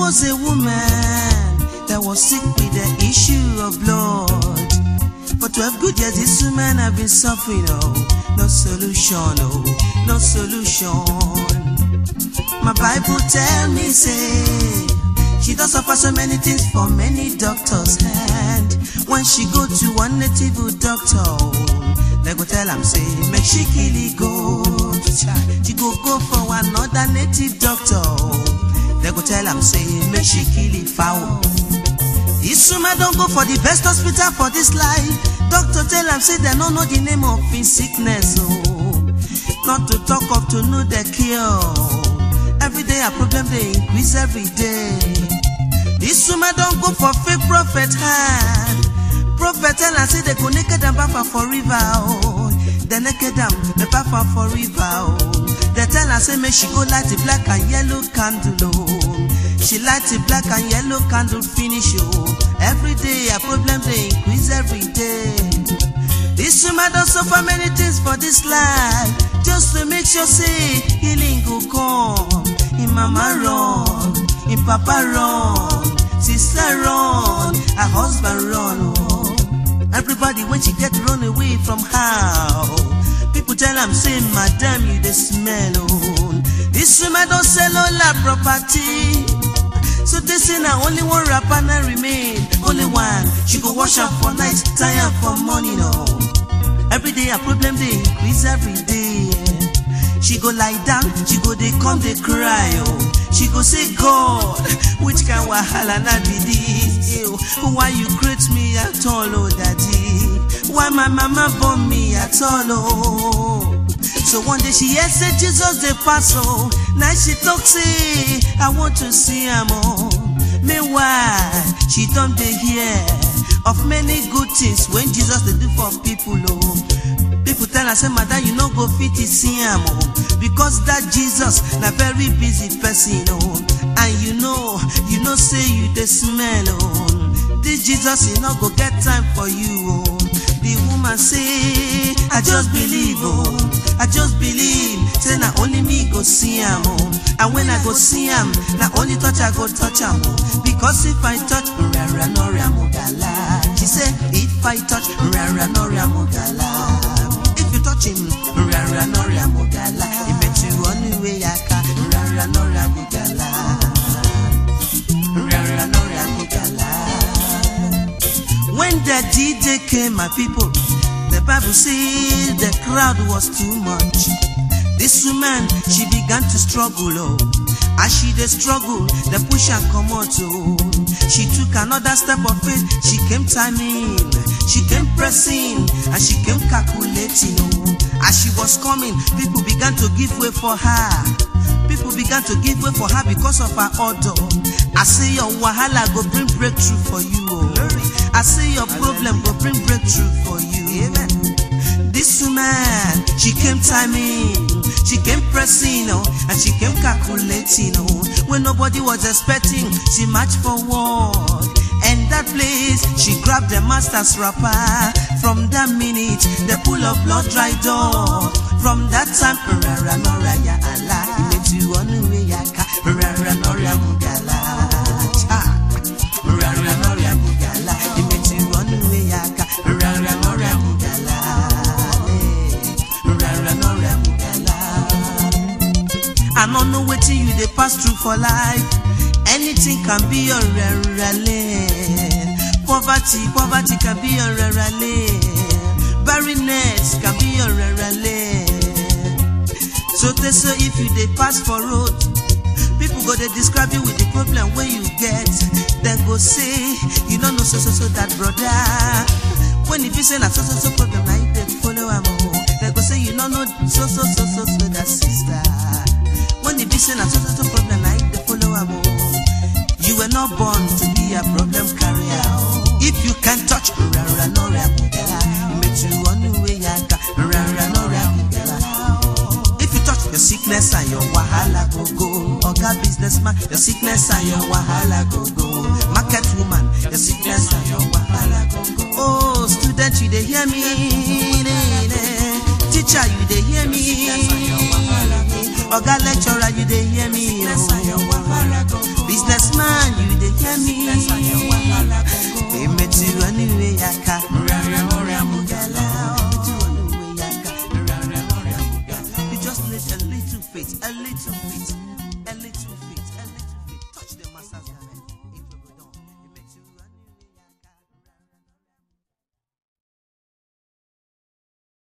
was a woman that was sick with the issue of blood. For 12 good years, this woman have been suffering, oh, no solution, oh, no solution. My Bible tell me, say, she does suffer so many things for many doctors' hand. When she go to one native doctor, oh, they go tell am say, make she kill it goat. She go go for another native doctor, oh, they go tell am say, make she kill it fowl. This woman don't go for the best hospital for this life. Doctor tell am say they no know the name of his sickness, oh. Not to talk of to know the cure. Every day a problem they increase every day. This woman don't go for fake prophet hand. Prophet tell am say they go naked and baff am for river, oh. They naked am, they baff for river, oh. They tell her say make she go light the black and yellow candle, oh. She light the black and yellow candle finish, oh. Every day a problem they increase every day. This woman don suffer many things for this life, just to make sure say healing go come. Im mama run, im papa run, sister run, her husband run. Oh. Everybody when she get run away from how people tell am say madam you dey smell property. So they say na only one rapper na remain, only one. She go wash am for night, tie for morning oh. Every day her problem dey increase every day. She go lie down, she go dey come dey cry oh. She go say God, which kind wahala na be this? Ew, why you create me at all oh daddy? Why my mama born me at all oh? So one day she hear say Jesus dey pass oh. Now she talk say I want to see am oh. Meanwhile she don dey hear of many good things when Jesus dey do for people oh. People tell her say madam you no go fit to see am oh. Because that Jesus na very busy person oh. And you know, you know say you dey smell oh. This Jesus he no go get time for you oh. The woman say I just believe oh. I just believe say na only me go see am oh. And when I go see am na only touch I go touch am oh. Because if I touch rara no ramugala. She say if I touch rara no ramugala. If you touch him rara no ramugala. If it's you only way I can rara no ramugala. Rara no ramugala. When the DJ came, my people, the Bible says the crowd was too much. This woman, she began to struggle, oh. As she dey struggle, the push come out, oh. She took another step of faith, she came timing, she came pressing, and she came calculating, oh. As she was coming, people began to give way for her. People began to give way for her because of her order. I say your wahala go bring breakthrough for you, oh. I say your problem go bring breakthrough for you. Amen. This woman, she came timing, she came pressing, oh, and she came calculating, oh. When nobody was expecting, she marched forward. And that place, she grabbed the master's wrapper. From that minute, the pool of blood dried up. From that time, rara nora ya Allah, I no know wetin you dey pass through for life. Anything can be your rarale. Poverty, poverty can be your rarale. Barrenness can be your rarale. So they say if you dey pass for road, go dey describe you with the problem wey you get. Dem go say you no know so so so that brother. When e be say na so so so problem na you follow am o. Dem go say you no know so so so so so that sister. When e be say na so so so problem na you follow am o. You were not born to be a problem carrier. o. If you can touch rara no ramugala, sickness and your wahala go go. Oga businessman, your sickness and your wahala go go. Market woman, your sickness and your wahala go go. Oh, student, you dey hear me? Teacher, you dey hear me? Oga lecturer, you dey hear me? Oh. Businessman, you dey hear me? Emetu anyway, I can't. some please.